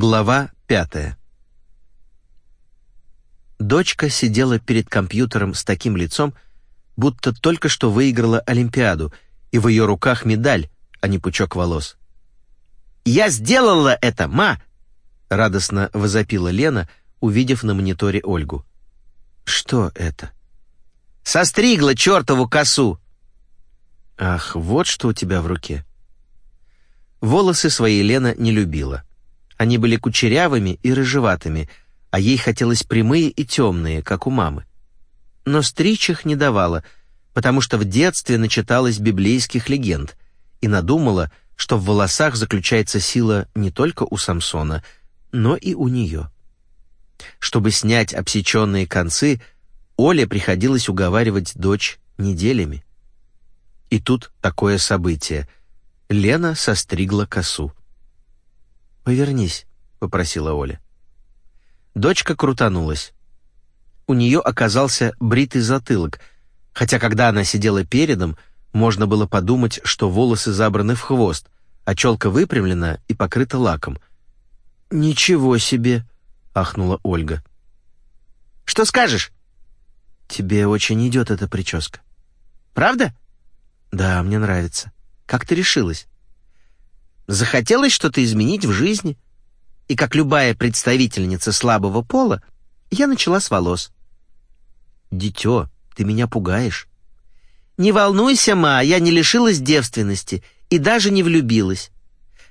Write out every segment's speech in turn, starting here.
Глава пятая Дочка сидела перед компьютером с таким лицом, будто только что выиграла Олимпиаду, и в ее руках медаль, а не пучок волос. «Я сделала это, ма!» — радостно возопила Лена, увидев на мониторе Ольгу. «Что это?» «Состригла чертову косу!» «Ах, вот что у тебя в руке!» Волосы свои Лена не любила. Они были кучерявыми и рыжеватыми, а ей хотелось прямые и темные, как у мамы. Но стричь их не давала, потому что в детстве начиталась библейских легенд и надумала, что в волосах заключается сила не только у Самсона, но и у нее. Чтобы снять обсеченные концы, Оле приходилось уговаривать дочь неделями. И тут такое событие. Лена состригла косу. «Повернись», — попросила Оля. Дочка крутанулась. У нее оказался бритый затылок, хотя когда она сидела передом, можно было подумать, что волосы забраны в хвост, а челка выпрямлена и покрыта лаком. «Ничего себе!» — ахнула Ольга. «Что скажешь?» «Тебе очень идет эта прическа». «Правда?» «Да, мне нравится. Как ты решилась?» Захотелось что-то изменить в жизни. И как любая представительница слабого пола, я начала с волос. «Дитё, ты меня пугаешь». «Не волнуйся, ма, я не лишилась девственности и даже не влюбилась.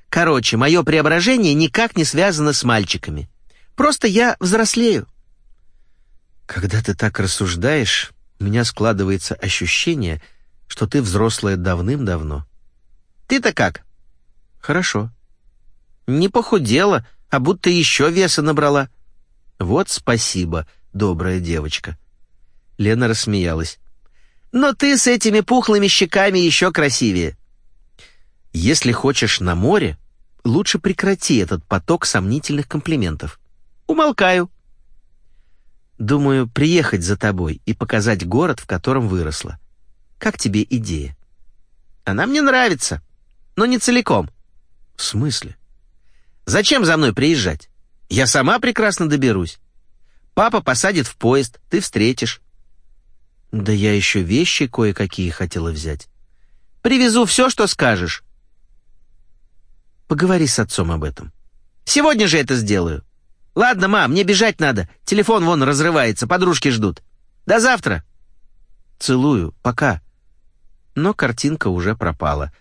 Короче, мое преображение никак не связано с мальчиками. Просто я взрослею». «Когда ты так рассуждаешь, у меня складывается ощущение, что ты взрослая давным-давно». «Ты-то как?» Хорошо. Не похудела, а будто еще веса набрала. Вот спасибо, добрая девочка. Лена рассмеялась. Но ты с этими пухлыми щеками еще красивее. Если хочешь на море, лучше прекрати этот поток сомнительных комплиментов. Умолкаю. Думаю, приехать за тобой и показать город, в котором выросла. Как тебе идея? Она мне нравится, но не целиком. «В смысле?» «Зачем за мной приезжать? Я сама прекрасно доберусь. Папа посадит в поезд, ты встретишь». «Да я еще вещи кое-какие хотела взять». «Привезу все, что скажешь». «Поговори с отцом об этом». «Сегодня же это сделаю». «Ладно, мам, мне бежать надо. Телефон вон разрывается, подружки ждут. До завтра». «Целую, пока». Но картинка уже пропала.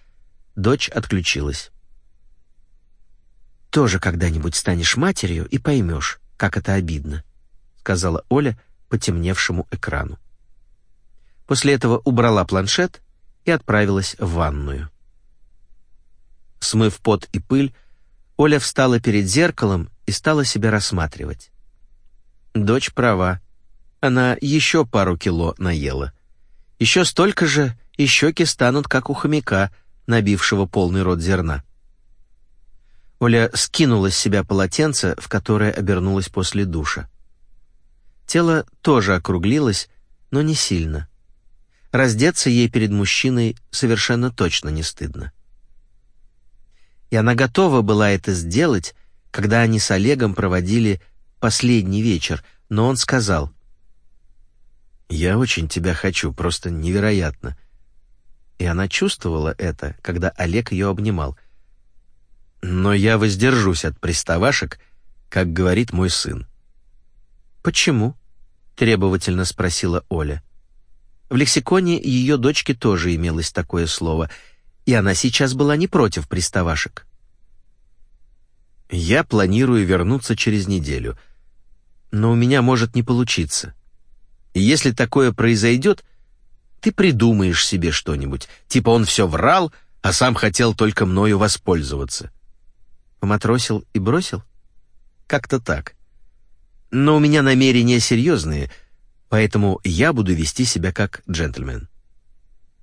Дочь отключилась тоже когда-нибудь станешь матерью и поймешь, как это обидно», — сказала Оля потемневшему экрану. После этого убрала планшет и отправилась в ванную. Смыв пот и пыль, Оля встала перед зеркалом и стала себя рассматривать. Дочь права. Она еще пару кило наела. Еще столько же, и щеки станут, как у хомяка, набившего полный рот зерна. Оля скинула с себя полотенце, в которое обернулась после душа. Тело тоже округлилось, но не сильно. Раздеться ей перед мужчиной совершенно точно не стыдно. И она готова была это сделать, когда они с Олегом проводили последний вечер, но он сказал, «Я очень тебя хочу, просто невероятно». И она чувствовала это, когда Олег ее обнимал — но я воздержусь от приставашек, как говорит мой сын. Почему? требовательно спросила Оля. В лексиконе ее дочки тоже имелось такое слово, и она сейчас была не против приставашек. Я планирую вернуться через неделю, но у меня может не получиться. И если такое произойдет, ты придумаешь себе что-нибудь, типа он все врал, а сам хотел только мною воспользоваться. Поматросил и бросил? Как-то так. Но у меня намерения серьезные, поэтому я буду вести себя как джентльмен.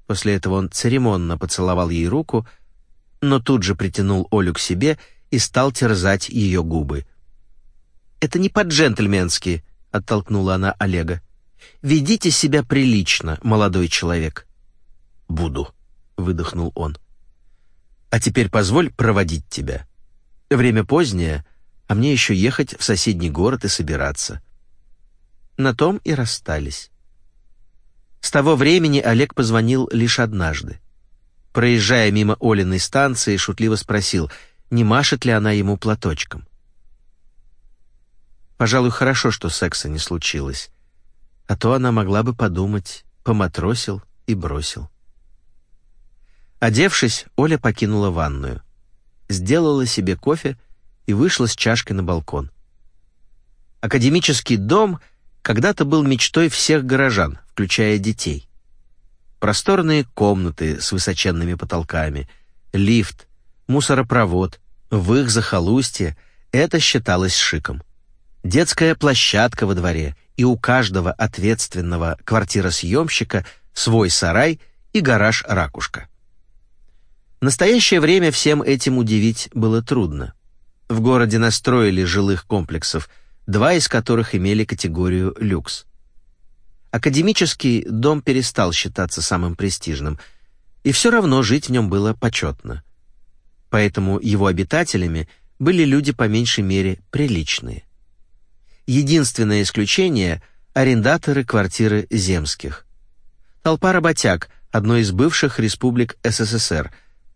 После этого он церемонно поцеловал ей руку, но тут же притянул Олю к себе и стал терзать ее губы. «Это не по-джентльменски», — оттолкнула она Олега. «Ведите себя прилично, молодой человек». «Буду», — выдохнул он. «А теперь позволь проводить тебя». Время позднее, а мне еще ехать в соседний город и собираться. На том и расстались. С того времени Олег позвонил лишь однажды. Проезжая мимо Олиной станции, шутливо спросил, не машет ли она ему платочком. Пожалуй, хорошо, что секса не случилось. А то она могла бы подумать, поматросил и бросил. Одевшись, Оля покинула ванную. Сделала себе кофе и вышла с чашкой на балкон. Академический дом когда-то был мечтой всех горожан, включая детей. Просторные комнаты с высоченными потолками, лифт, мусоропровод. В их захолустье это считалось шиком. Детская площадка во дворе, и у каждого ответственного квартиросъемщика свой сарай и гараж-ракушка. В настоящее время всем этим удивить было трудно. В городе настроили жилых комплексов, два из которых имели категорию «люкс». Академический дом перестал считаться самым престижным, и все равно жить в нем было почетно. Поэтому его обитателями были люди по меньшей мере приличные. Единственное исключение — арендаторы квартиры земских. Толпа работяг одной из бывших республик СССР.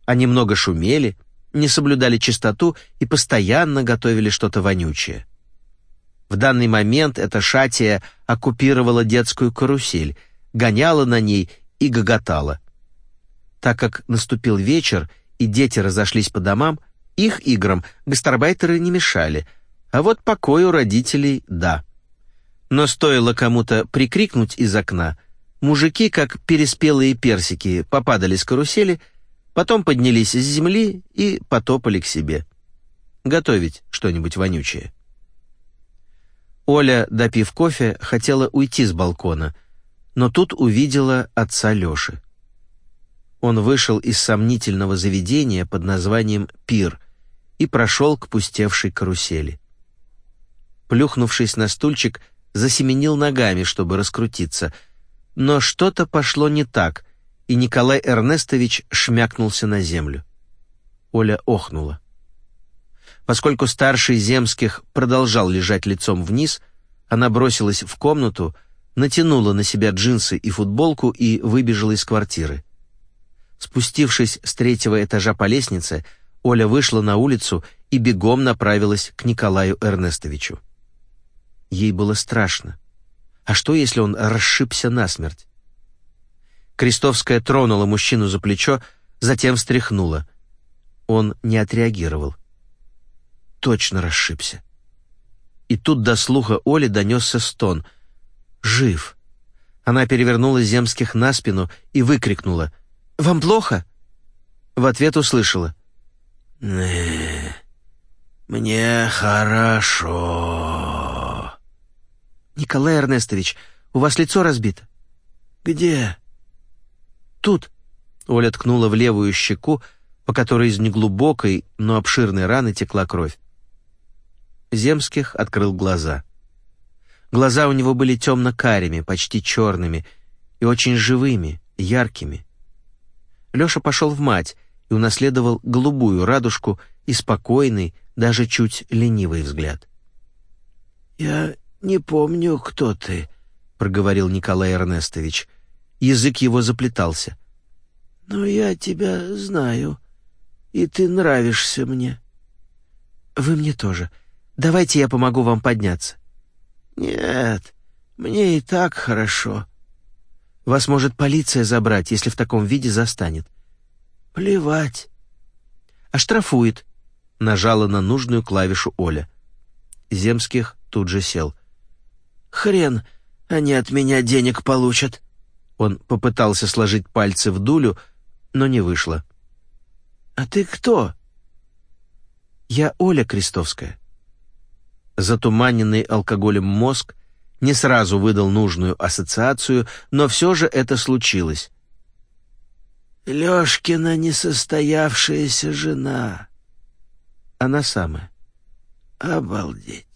Они много шумели, не соблюдали чистоту и постоянно готовили что-то вонючее. В данный момент эта шатия оккупировала детскую карусель, гоняла на ней и гоготала. Так как наступил вечер и дети разошлись по домам, их играм гастарбайтеры не мешали, а вот покою родителей — да. Но стоило кому-то прикрикнуть из окна, мужики, как переспелые персики, попадали с карусели, потом поднялись с земли и потопали к себе. Готовить что-нибудь вонючее. Оля, допив кофе, хотела уйти с балкона, но тут увидела отца Лёши. Он вышел из сомнительного заведения под названием «Пир» и прошел к пустевшей карусели плюхнувшись на стульчик, засеменил ногами, чтобы раскрутиться. Но что-то пошло не так, и Николай Эрнестович шмякнулся на землю. Оля охнула. Поскольку старший Земских продолжал лежать лицом вниз, она бросилась в комнату, натянула на себя джинсы и футболку и выбежала из квартиры. Спустившись с третьего этажа по лестнице, Оля вышла на улицу и бегом направилась к Николаю Эрнестовичу. Ей было страшно. А что, если он расшибся насмерть? Крестовская тронула мужчину за плечо, затем встряхнула. Он не отреагировал. Точно расшибся. И тут до слуха Оли донесся стон. «Жив!» Она перевернула Земских на спину и выкрикнула. «Вам плохо?» В ответ услышала. «Мне хорошо». «Николай Эрнестович, у вас лицо разбито». «Где?» «Тут». Оля ткнула в левую щеку, по которой из неглубокой, но обширной раны текла кровь. Земских открыл глаза. Глаза у него были темно-карими, почти черными, и очень живыми, яркими. Леша пошел в мать и унаследовал голубую радужку и спокойный, даже чуть ленивый взгляд. «Я «Не помню, кто ты», — проговорил Николай Эрнестович. Язык его заплетался. «Но я тебя знаю, и ты нравишься мне». «Вы мне тоже. Давайте я помогу вам подняться». «Нет, мне и так хорошо». «Вас может полиция забрать, если в таком виде застанет». «Плевать». «Оштрафует», — нажала на нужную клавишу Оля. Земских тут же сел. Хрен, они от меня денег получат. Он попытался сложить пальцы в дулю, но не вышло. А ты кто? Я Оля Крестовская. Затуманенный алкоголем мозг не сразу выдал нужную ассоциацию, но все же это случилось. Лёшкина несостоявшаяся жена. Она самая. Обалдеть.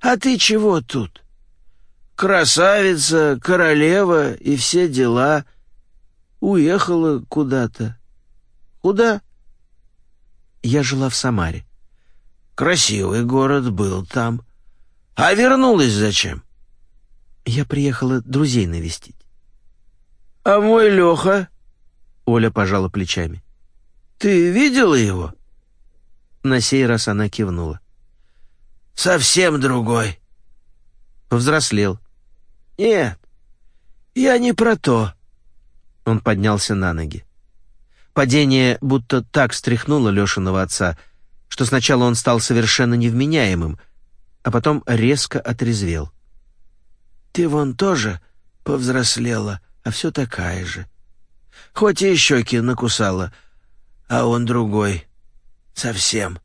А ты чего тут? Красавица, королева и все дела. Уехала куда-то. Куда? Я жила в Самаре. Красивый город был там. А вернулась зачем? Я приехала друзей навестить. А мой Леха? Оля пожала плечами. Ты видела его? На сей раз она кивнула. Совсем другой. Повзрослел. Нет, я не про то. Он поднялся на ноги. Падение будто так встряхнуло Лешиного отца, что сначала он стал совершенно невменяемым, а потом резко отрезвел. «Ты вон тоже повзрослела, а все такая же. Хоть и щеки накусала, а он другой. Совсем».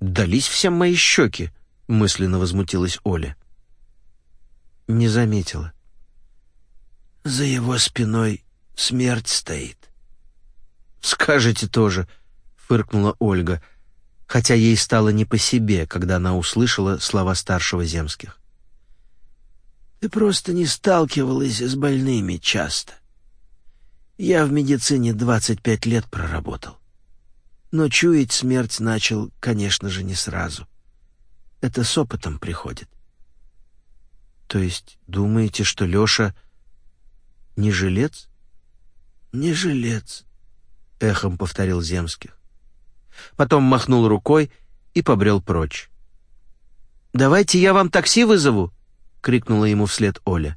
«Дались всем мои щеки», — мысленно возмутилась Оля. Не заметила. «За его спиной смерть стоит». «Скажете тоже», — фыркнула Ольга, хотя ей стало не по себе, когда она услышала слова старшего земских. «Ты просто не сталкивалась с больными часто. Я в медицине 25 лет проработал. Но чуять смерть начал, конечно же, не сразу. Это с опытом приходит. То есть думаете, что Леша не жилец? Не жилец, — эхом повторил Земских. Потом махнул рукой и побрел прочь. «Давайте я вам такси вызову!» — крикнула ему вслед Оля.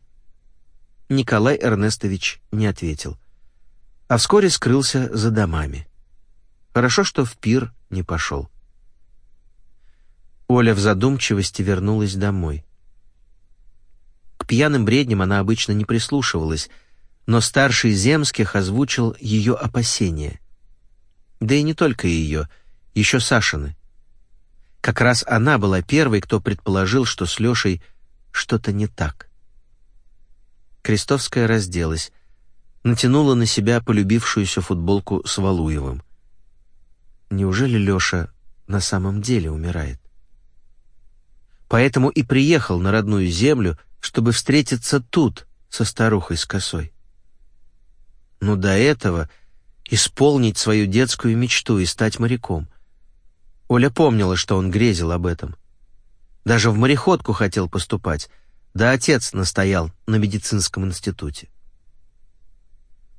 Николай Эрнестович не ответил, а вскоре скрылся за домами. Хорошо, что в пир не пошел. Оля в задумчивости вернулась домой. К пьяным бредням она обычно не прислушивалась — но старший Земских озвучил ее опасения. Да и не только ее, еще Сашины. Как раз она была первой, кто предположил, что с Лешей что-то не так. Крестовская разделась, натянула на себя полюбившуюся футболку с Валуевым. Неужели Леша на самом деле умирает? Поэтому и приехал на родную землю, чтобы встретиться тут со старухой с косой но до этого исполнить свою детскую мечту и стать моряком. Оля помнила, что он грезил об этом. Даже в мореходку хотел поступать, да отец настоял на медицинском институте.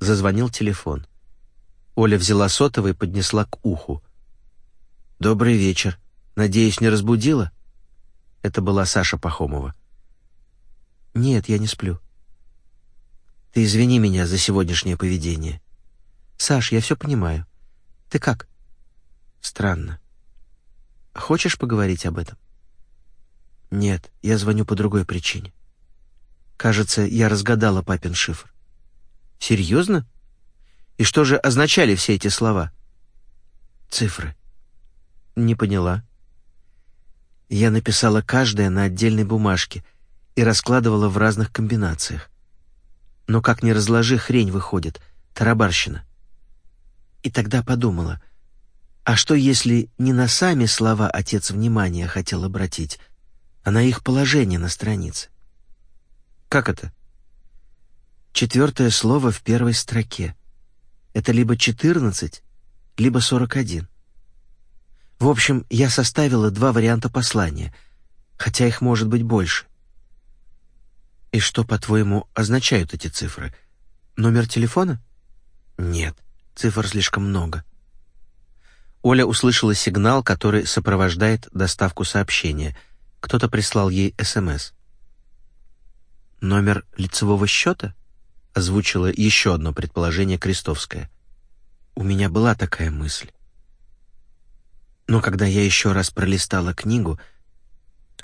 Зазвонил телефон. Оля взяла сотовый и поднесла к уху. «Добрый вечер. Надеюсь, не разбудила?» Это была Саша Пахомова. «Нет, я не сплю». Ты извини меня за сегодняшнее поведение. Саш, я все понимаю. Ты как? Странно. Хочешь поговорить об этом? Нет, я звоню по другой причине. Кажется, я разгадала папин шифр. Серьезно? И что же означали все эти слова? Цифры. Не поняла. Я написала каждое на отдельной бумажке и раскладывала в разных комбинациях. Но как ни разложи, хрень выходит, тарабарщина. И тогда подумала, а что если не на сами слова отец внимания хотел обратить, а на их положение на странице? Как это? Четвертое слово в первой строке. Это либо 14, либо 41. В общем, я составила два варианта послания, хотя их может быть больше. «И что, по-твоему, означают эти цифры? Номер телефона?» «Нет, цифр слишком много». Оля услышала сигнал, который сопровождает доставку сообщения. Кто-то прислал ей СМС. «Номер лицевого счета?» — озвучила еще одно предположение Крестовская. «У меня была такая мысль. Но когда я еще раз пролистала книгу,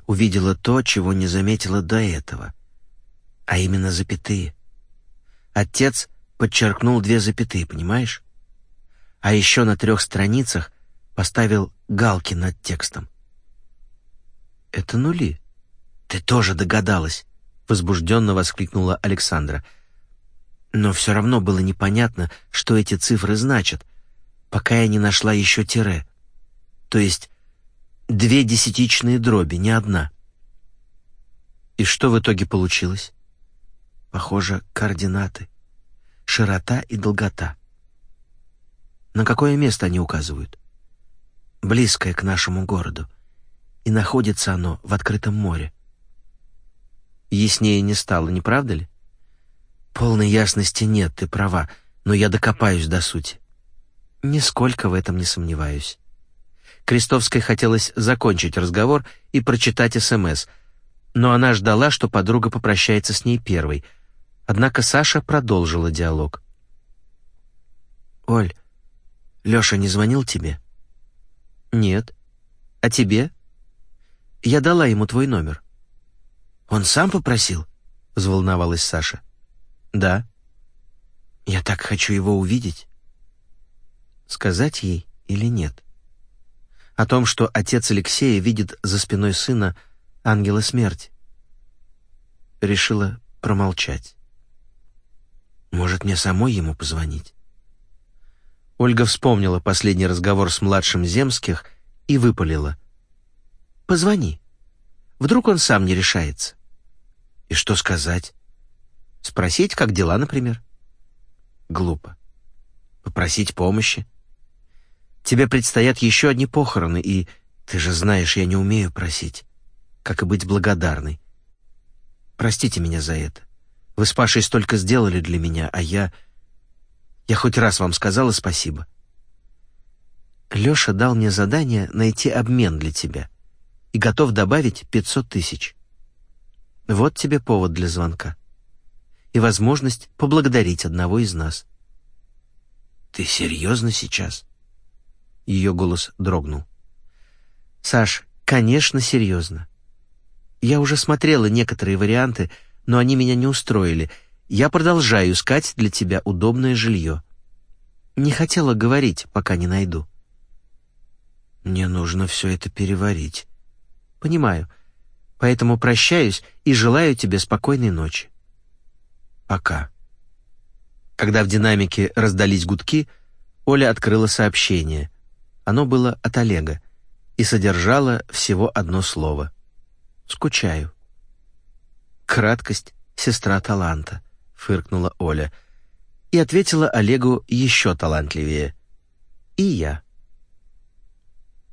увидела то, чего не заметила до этого а именно запятые. Отец подчеркнул две запятые, понимаешь? А еще на трех страницах поставил галки над текстом. «Это нули». «Ты тоже догадалась», — возбужденно воскликнула Александра. Но все равно было непонятно, что эти цифры значат, пока я не нашла еще тире. То есть две десятичные дроби, не одна. И что в итоге получилось? Похоже, координаты. Широта и долгота. На какое место они указывают? Близкое к нашему городу. и находится оно в открытом море. Яснее не стало, не правда ли? Полной ясности нет, ты права, но я докопаюсь до сути. Нисколько в этом не сомневаюсь. Крестовской хотелось закончить разговор и прочитать СМС, но она ждала, что подруга попрощается с ней первой. Однако Саша продолжила диалог. «Оль, Лёша не звонил тебе?» «Нет. А тебе?» «Я дала ему твой номер». «Он сам попросил?» — взволновалась Саша. «Да». «Я так хочу его увидеть». Сказать ей или нет? О том, что отец Алексея видит за спиной сына ангела смерти. Решила промолчать. Может, мне самой ему позвонить? Ольга вспомнила последний разговор с младшим Земских и выпалила. «Позвони. Вдруг он сам не решается». «И что сказать?» «Спросить, как дела, например?» «Глупо. Попросить помощи?» «Тебе предстоят еще одни похороны, и ты же знаешь, я не умею просить как и быть благодарной. Простите меня за это. Вы с Пашей столько сделали для меня, а я... Я хоть раз вам сказала спасибо. Лёша дал мне задание найти обмен для тебя и готов добавить 500 тысяч. Вот тебе повод для звонка. И возможность поблагодарить одного из нас. Ты серьезно сейчас? Ее голос дрогнул. Саш, конечно, серьезно. Я уже смотрела некоторые варианты, но они меня не устроили. Я продолжаю искать для тебя удобное жилье. Не хотела говорить, пока не найду. Мне нужно все это переварить. Понимаю. Поэтому прощаюсь и желаю тебе спокойной ночи. Пока. Когда в динамике раздались гудки, Оля открыла сообщение. Оно было от Олега и содержало всего одно слово — Скучаю». «Краткость — сестра таланта», — фыркнула Оля. И ответила Олегу еще талантливее. «И я».